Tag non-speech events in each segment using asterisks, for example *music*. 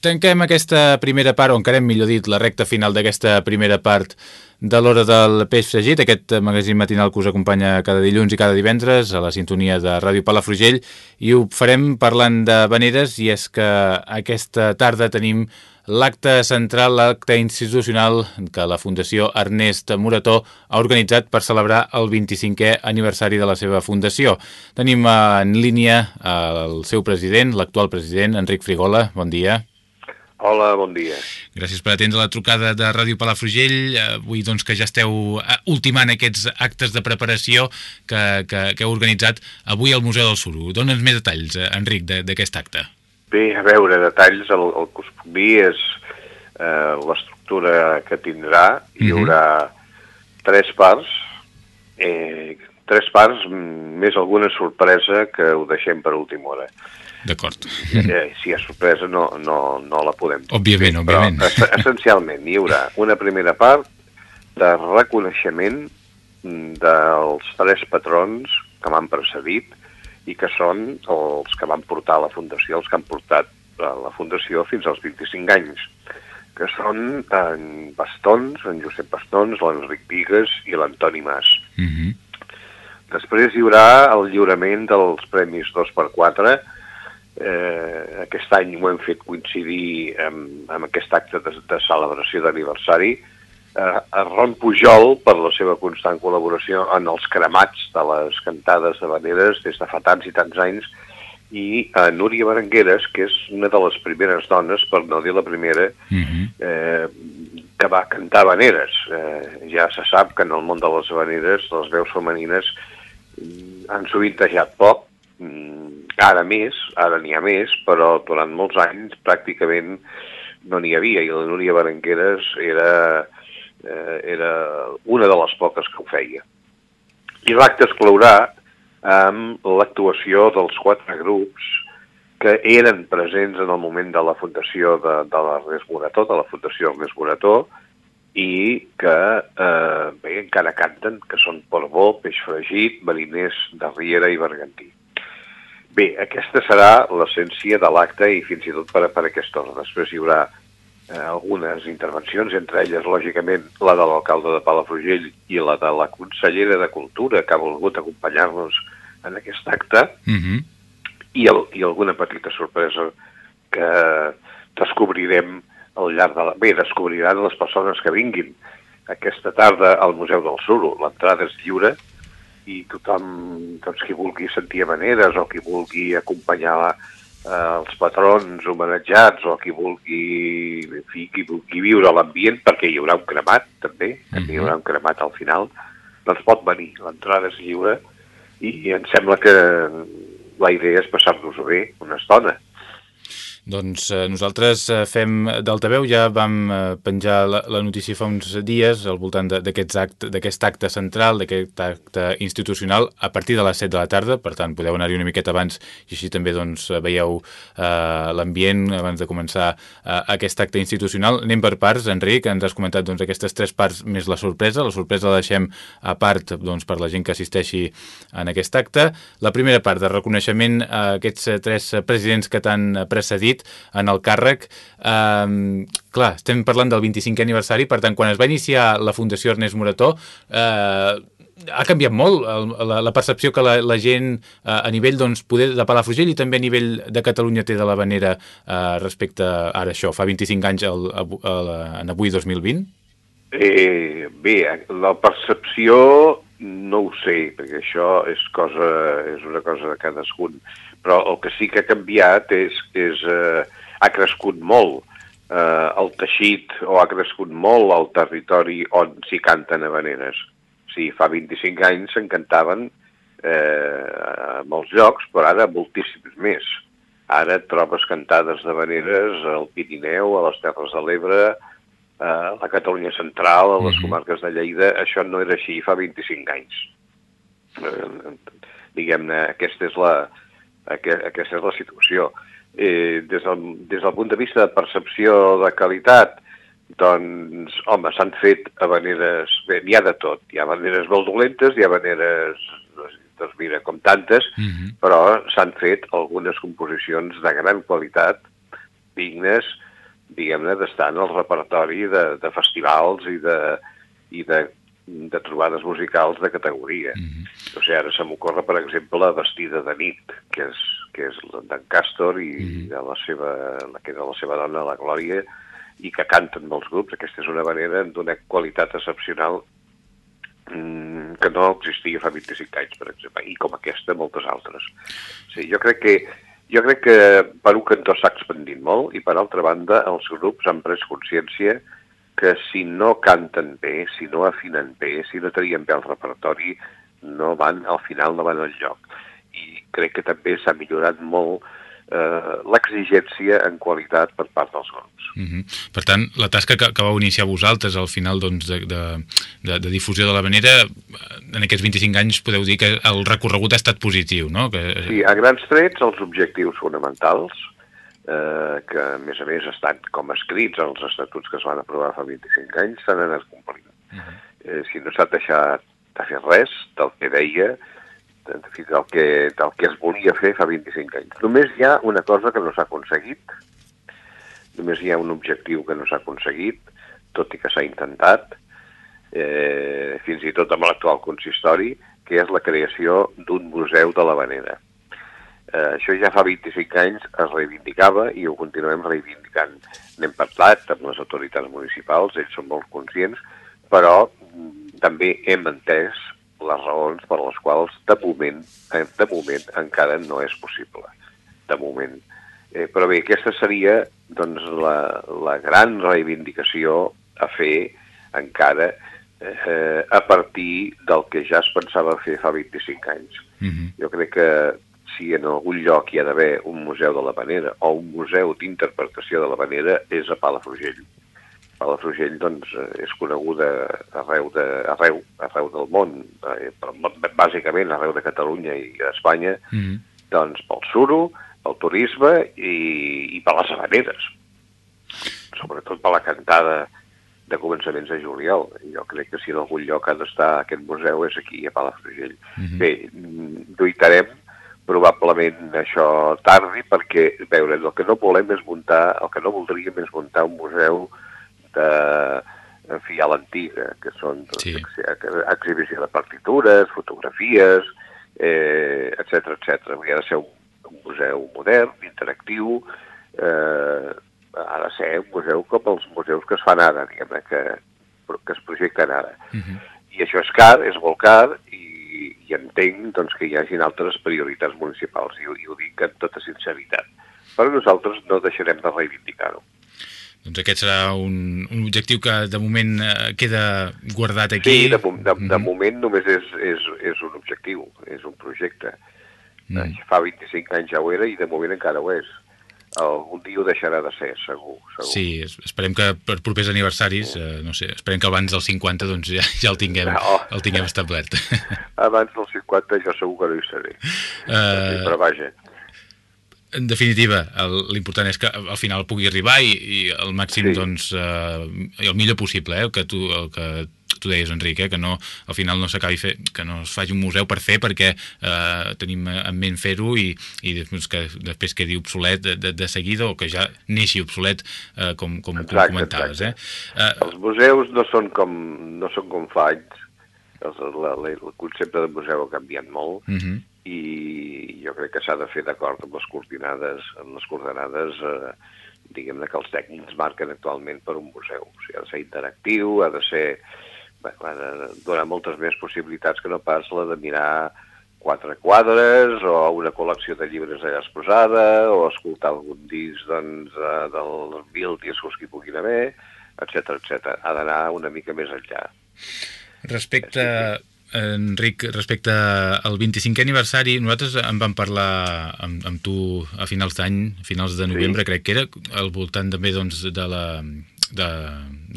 tanquem aquesta primera part, o encarem, millor dit, la recta final d'aquesta primera part de l'hora del peix fregit, aquest magazín matinal que us acompanya cada dilluns i cada divendres a la sintonia de Ràdio Palafrugell i ho farem parlant de veneres i és que aquesta tarda tenim l'acte central, l'acte institucional que la Fundació Ernest Morató ha organitzat per celebrar el 25è aniversari de la seva fundació. Tenim en línia el seu president, l'actual president, Enric Frigola. Bon dia. Hola, bon dia. Gràcies per atendre la trucada de Ràdio Palafrugell. Avui doncs, que ja esteu eh, ultimant aquests actes de preparació que, que, que heu organitzat avui al Museu del Suro. Dóna'ns més detalls, eh, Enric, d'aquest acte. Bé, a veure, detalls, el, el que us puc dir és eh, l'estructura que tindrà. Hi mhm. haurà uh -huh. tres parts, eh, tres parts més alguna sorpresa que ho deixem per última hora. D'acord. Eh, si hi ha sorpresa no, no, no la podem... Òbviament, òbviament. Però, essencialment, hi haurà una primera part de reconeixement dels tres patrons que m'han precedit i que són els que van portar la Fundació, els que han portat la Fundació fins als 25 anys, que són en Bastons, en Josep Bastons, l'Enric Vigues i l'Antoni Mas. Uh mhm. -huh. Després hi haurà el lliurament dels Premis 2x4, Eh, aquest any ho hem fet coincidir amb, amb aquest acte de, de celebració d'aniversari. Eh, a Ron Pujol, per la seva constant col·laboració en els cremats de les cantades de Vaneres des de fa tants i tants anys, i a Núria Berengueres, que és una de les primeres dones, per no dir la primera, uh mhm. -huh. eh, que va cantar Vaneres. Eh, ja se sap que en el món de les Vaneres les veus femenines han sovintejat poc, mm, ara més, ara n'hi ha més, però durant molts anys pràcticament no n'hi havia, i la Núria Berengueres era, eh, era una de les poques que ho feia. I l'acte es clourà amb l'actuació dels quatre grups que eren presents en el moment de la fundació de, de l'Ernest Morató, de la Fundació Ernest Morató, i que eh, bé, encara canten, que són Portbó, Peix Fregit, Mariners de Riera i Bergantí. Bé, aquesta serà l'essència de l'acte i fins i tot per, per aquesta hora. Després hi haurà eh, algunes intervencions, entre elles, lògicament, la de l'alcalde de Palafrugell i la de la consellera de Cultura, que ha volgut acompanyar-nos en aquest acte, uh mhm. -huh. i, el, i alguna petita sorpresa que descobrirem al llarg de la... Bé, descobriran les persones que vinguin aquesta tarda al Museu del Suro. L'entrada és lliure, i tothom, doncs, qui vulgui sentir maneres o qui vulgui acompanyar eh, els patrons homenatjats o qui vulgui, en fi, qui vulgui viure l'ambient, perquè hi haurà un cremat, també, -huh. també hi haurà un cremat al final, doncs pot venir, l'entrada és lliure i em sembla que la idea és passar-nos-ho bé una estona. Doncs eh, nosaltres eh, fem d'altaveu, ja vam eh, penjar la, la notícia fa uns dies al voltant d'aquest act, acte central, d'aquest acte institucional, a partir de les 7 de la tarda, per tant podeu anar-hi una miqueta abans i així també doncs, veieu eh, l'ambient abans de començar eh, aquest acte institucional. Anem per parts, Enric, ens has comentat doncs, aquestes tres parts més la sorpresa, la sorpresa la deixem a part doncs, per la gent que assisteixi en aquest acte. La primera part de reconeixement a aquests tres presidents que t'han precedit dit, en el càrrec. Eh, clar, estem parlant del 25è aniversari, per tant, quan es va iniciar la Fundació Ernest Morató, eh, ha canviat molt la, la percepció que la, la gent eh, a nivell doncs, poder de Palafrugell i també a nivell de Catalunya té de la vanera eh, respecte a ara això, fa 25 anys el, el, el, en avui 2020? Eh, bé, la percepció no ho sé, perquè això és, cosa, és una cosa de cadascun però el que sí que ha canviat és, és eh, ha crescut molt eh, el teixit o ha crescut molt el territori on s'hi canten habaneres. Sí, fa 25 anys se'n cantaven eh, a molts llocs, però ara moltíssims més. Ara trobes cantades d'habaneres al Pirineu, a les Terres de l'Ebre, a la Catalunya Central, a les mm -hmm. comarques de Lleida. Això no era així fa 25 anys. Eh, Diguem-ne, aquesta és la, aquesta és la situació. Eh, des, del, des del punt de vista de percepció de qualitat, doncs, home, s'han fet habaneres... Bé, n'hi ha de tot. Hi ha habaneres molt dolentes, hi ha habaneres, doncs mira, com tantes, uh mhm. -huh. però s'han fet algunes composicions de gran qualitat, dignes, diguem-ne, d'estar en el repertori de, de festivals i de, i de, de trobades musicals de categoria. Mm -hmm. O sigui, ara se m'ocorre, per exemple, Vestida de nit, que és, que és d'en Castor i mm -hmm. de la seva, la que era la seva dona, la Glòria, i que canten molts grups. Aquesta és una manera d'una qualitat excepcional mm, que no existia fa 25 anys, per exemple, i com aquesta, moltes altres. Sí, jo crec que jo crec que per un cantó s'ha expandit molt i per altra banda els grups han pres consciència que si no canten bé, si no afinen bé, si no tenien bé el repertori, no van, al final no van al lloc. I crec que també s'ha millorat molt eh, l'exigència en qualitat per part dels grups. Uh mhm. -huh. Per tant, la tasca que, que vau iniciar vosaltres al final doncs, de, de, de, de difusió de la manera, en aquests 25 anys podeu dir que el recorregut ha estat positiu, no? Que... Sí, a grans trets els objectius fonamentals, eh, que a més a més estan com escrits els estatuts que es van aprovar fa 25 anys, s'han anat complint. Uh -huh. eh, si no s'ha deixat de fer res del que deia, del que, del que es volia fer fa 25 anys. Només hi ha una cosa que no s'ha aconseguit, només hi ha un objectiu que no s'ha aconseguit, tot i que s'ha intentat, eh, fins i tot amb l'actual consistori, que és la creació d'un museu de l'Havanera. Eh, això ja fa 25 anys es reivindicava i ho continuem reivindicant. N'hem parlat amb les autoritats municipals, ells són molt conscients, però mm, també hem entès les raons per les quals de moment, eh, de moment encara no és possible. De moment. Eh, però bé, aquesta seria doncs, la, la gran reivindicació a fer encara eh, a partir del que ja es pensava fer fa 25 anys. Mm -hmm. Jo crec que si en algun lloc hi ha d'haver un museu de la Panera o un museu d'interpretació de la Panera és a Palafrugell. Palafrugell doncs, és coneguda arreu, de, arreu, arreu del món, eh, però bàsicament arreu de Catalunya i d'Espanya, mm -hmm. doncs pel suro, pel turisme i, i per les habaneres. Sobretot per la cantada de començaments de juliol. Jo crec que si en algun lloc ha d'estar aquest museu és aquí, a Palafrugell. Mm -hmm. Bé, lluitarem probablement això tardi perquè, veure, el que no volem és muntar, el que no voldríem és muntar un museu de, en fi, a l'antiga, que són doncs, sí. exhibició de partitures, fotografies, eh, etc etc. Hauria de ser un, un museu modern, interactiu, eh, ha de ser un museu com els museus que es fan ara, diguem que, que es projecten ara. Uh mhm. -huh. I això és car, és molt car, i entenc doncs, que hi hagin altres prioritats municipals, i, i ho dic amb tota sinceritat. Però nosaltres no deixarem de reivindicar-ho. Doncs aquest serà un, un objectiu que de moment eh, queda guardat aquí. Sí, de, de, de mm -hmm. moment només és, és, és un objectiu, és un projecte. Mm. Fa 25 anys ja ho era i de moment encara ho és algun dia ho deixarà de ser, segur. segur. Sí, esperem que per propers aniversaris, eh, no sé, esperem que abans dels 50 doncs ja, ja el tinguem, no. el tinguem establert. *laughs* Abans dels 50 jo segur que no hi seré. Uh... Sí, però vaja. En definitiva, l'important és que al final pugui arribar i, i el màxim, sí. doncs, eh, el millor possible, eh, que tu, el que tu deies, Enric, eh, que no, al final no s'acabi fer, que no es faci un museu per fer perquè eh, tenim en ment fer-ho i, i després que després quedi obsolet de, de, de seguida o que ja neixi obsolet eh, com, com, exacte, com comentaves. Eh? Eh, Els museus no són com, no són com fa anys. El, la, la, el concepte de museu ha canviat molt uh mhm. -huh. i jo crec que s'ha de fer d'acord amb les coordinades, amb les coordenades eh, diguem-ne que els tècnics marquen actualment per un museu. O sigui, ha de ser interactiu, ha de ser bueno, donar moltes més possibilitats que no pas la de mirar quatre quadres o una col·lecció de llibres allà exposada o escoltar algun disc doncs, dels mil discos que hi puguin haver, etc etc. Ha d'anar una mica més enllà. Respecte, Enric, respecte al 25è aniversari, nosaltres en vam parlar amb, amb tu a finals d'any, finals de novembre, sí. crec que era, al voltant també doncs, de la de,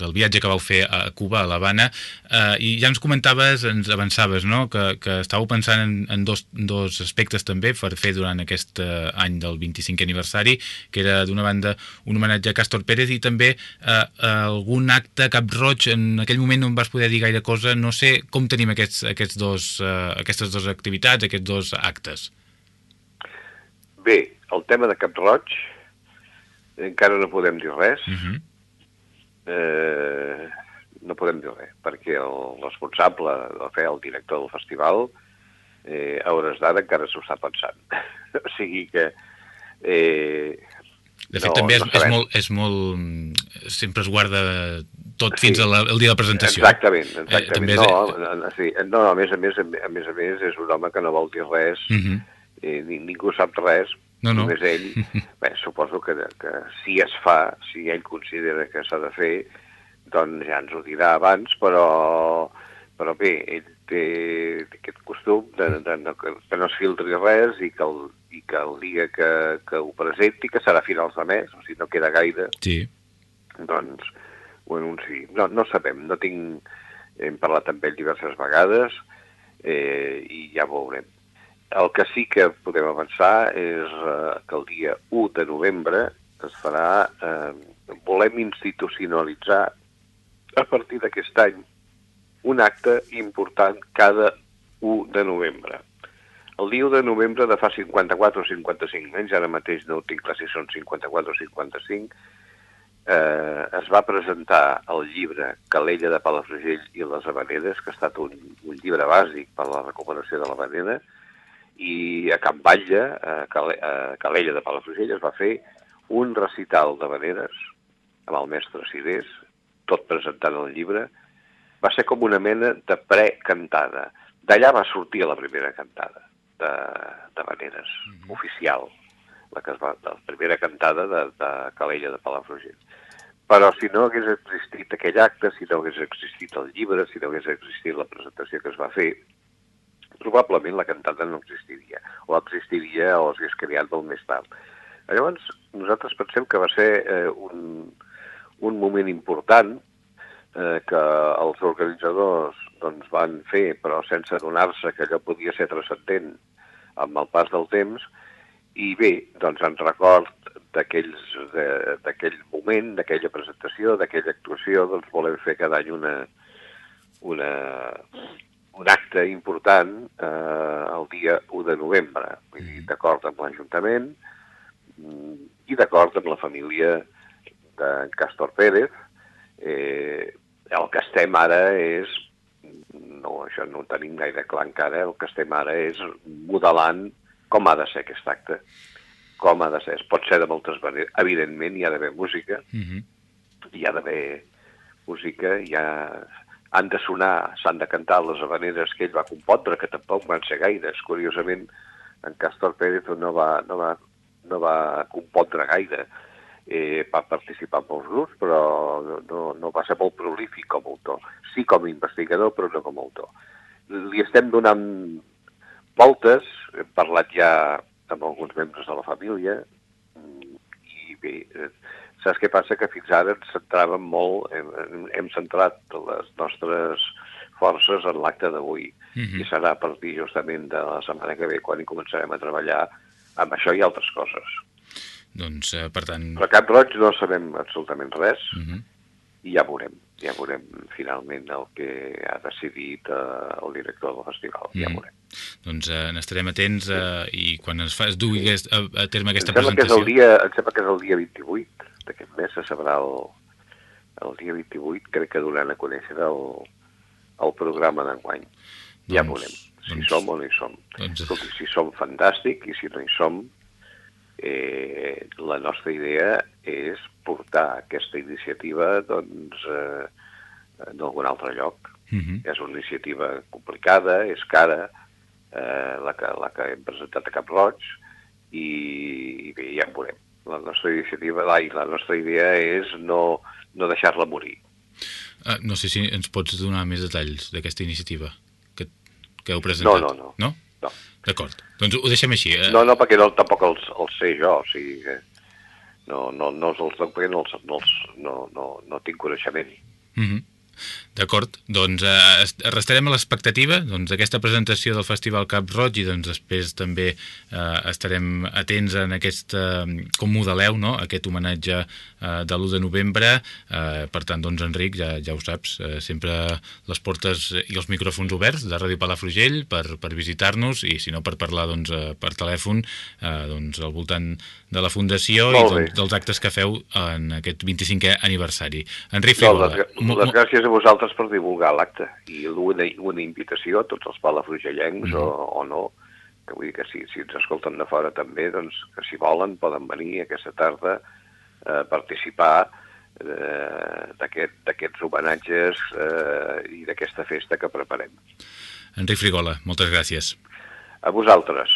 del viatge que vau fer a Cuba, a l'Havana, eh, i ja ens comentaves, ens avançaves, no?, que, que estàveu pensant en, en dos, dos aspectes també per fer durant aquest eh, any del 25è aniversari, que era d'una banda un homenatge a Castor Pérez i també eh, algun acte cap roig, en aquell moment no em vas poder dir gaire cosa, no sé com tenim aquests, aquests dos, eh, aquestes dues activitats, aquests dos actes. Bé, el tema de Cap Roig encara no podem dir res. Uh -huh. Eh, no podem dir res, perquè el responsable, de fer el director del festival, eh, a hores d'ara encara s'ho està pensant. *laughs* o sigui que... Eh, de fet, no, també és, no és, molt, és molt... Sempre es guarda tot fins sí. al dia de la presentació. Exactament, exactament. Eh, també és... no, sí, no, a més a més, a més a més, és un home que no vol dir res, uh -huh. eh, ningú sap res, no, no. només ell. *laughs* Bé, suposo que, que si es fa, si ell considera que s'ha de fer, doncs ja ens ho dirà abans, però, però bé, ell té aquest costum de, de, de, que no es filtri res i que el, i que el dia que, que ho presenti, que serà finals de mes, o sigui, no queda gaire, sí. doncs ho anunciï. No, no sabem, no tinc... Hem parlat amb ell diverses vegades eh, i ja veurem. El que sí que podem avançar és eh, que el dia 1 de novembre es farà... Eh, volem institucionalitzar a partir d'aquest any un acte important cada 1 de novembre. El dia 1 de novembre de fa 54 o 55 anys, ara mateix no tinc clar si són 54 o 55, eh, es va presentar el llibre Calella de Palafrugell i les Havaneres, que ha estat un, un llibre bàsic per a la recuperació de l'Havanera, i a Can Batlle, a, Cal a Calella de Palafrugell, es va fer un recital d'Havaneres amb el mestre Cirés, tot presentant el llibre, va ser com una mena de precantada. D'allà va sortir la primera cantada de, de Vaneres, mm -hmm. oficial, la, que es va, la primera cantada de, de Calella de Palafrugell. Però si no hagués existit aquell acte, si no hagués existit el llibre, si no hagués existit la presentació que es va fer, probablement la cantada no existiria, o existiria o s'hagués creat molt més tard. Llavors, nosaltres pensem que va ser eh, un, un moment important eh, que els organitzadors doncs, van fer, però sense adonar-se que allò podia ser transcendent amb el pas del temps, i bé, doncs en record d'aquell moment, d'aquella presentació, d'aquella actuació, doncs volem fer cada any una, una, un acte important eh, el dia 1 de novembre, vull dir, d'acord amb l'Ajuntament mm, i d'acord amb la família d'en Castor Pérez, eh, el que estem ara és, no, això no ho tenim gaire clar encara, el que estem ara és modelant com ha de ser aquest acte, com ha de ser. Es pot ser de moltes maneres. Evidentment hi ha d'haver música, uh -huh. hi ha d'haver música, hi ha... han de sonar, s'han de cantar les habaneres que ell va compondre, que tampoc van ser gaires. Curiosament, en Castor Pérez no va, no va, no va compondre gaire eh, va participar en molts grups, però no, no va ser molt prolífic com a autor. Sí com a investigador, però no com a autor. Li estem donant voltes, hem parlat ja amb alguns membres de la família, i bé, eh, saps què passa? Que fins ara ens centràvem molt, hem, hem centrat les nostres forces en l'acte d'avui, uh -huh. i serà a partir justament de la setmana que ve quan hi començarem a treballar amb això i altres coses. Doncs, eh, per tant... Però Cap Roig no sabem absolutament res uh -huh. i ja veurem, ja veurem finalment el que ha decidit eh, el director del festival, -huh. ja veurem. Doncs eh, n'estarem atents eh, i quan es, fa, es dugui aquest, a, a terme aquesta em presentació... Que és el dia, em sembla que és el dia 28 d'aquest mes, se sabrà el, el dia 28, crec que donaran a conèixer el, el programa d'enguany. Doncs, ja veurem si doncs, som o no hi som. Doncs... Escolti, si som fantàstic i si no hi som, eh, la nostra idea és portar aquesta iniciativa doncs, eh, en algun altre lloc. Uh -huh. És una iniciativa complicada, és cara, eh, la, que, la que hem presentat a Cap Roig, i, i bé, ja en veurem. La nostra iniciativa, la, la nostra idea és no, no deixar-la morir. Uh, no sé si ens pots donar més detalls d'aquesta iniciativa que, que heu presentat. No, no, no. No? No. D'acord. Doncs ho deixem així. Eh? No, no, perquè no, tampoc els, els sé jo, o sigui que no, no, no els no, els, no, no, no, tinc coneixement. Uh -huh. D'acord, doncs eh, restarem a l'expectativa doncs, d'aquesta presentació del Festival Cap Roig i doncs, després també eh, estarem atents en aquest, eh, com modeleu, no? aquest homenatge eh, de l'1 de novembre. Eh, per tant, doncs, Enric, ja, ja ho saps, eh, sempre les portes i els micròfons oberts de Ràdio Palafrugell per, per visitar-nos i si no per parlar doncs, eh, per telèfon eh, doncs, al voltant de la Fundació i doncs, dels actes que feu en aquest 25è aniversari. Enric Frigola. No, les, les gràcies a vosaltres per divulgar l'acte i una, una invitació a tots els palafrugellencs mm -hmm. o, o no, que vull dir que si, si ens escolten de fora també, doncs que si volen poden venir aquesta tarda a participar eh, d'aquests aquest, homenatges eh, i d'aquesta festa que preparem. Enric Frigola, moltes gràcies. A vosaltres.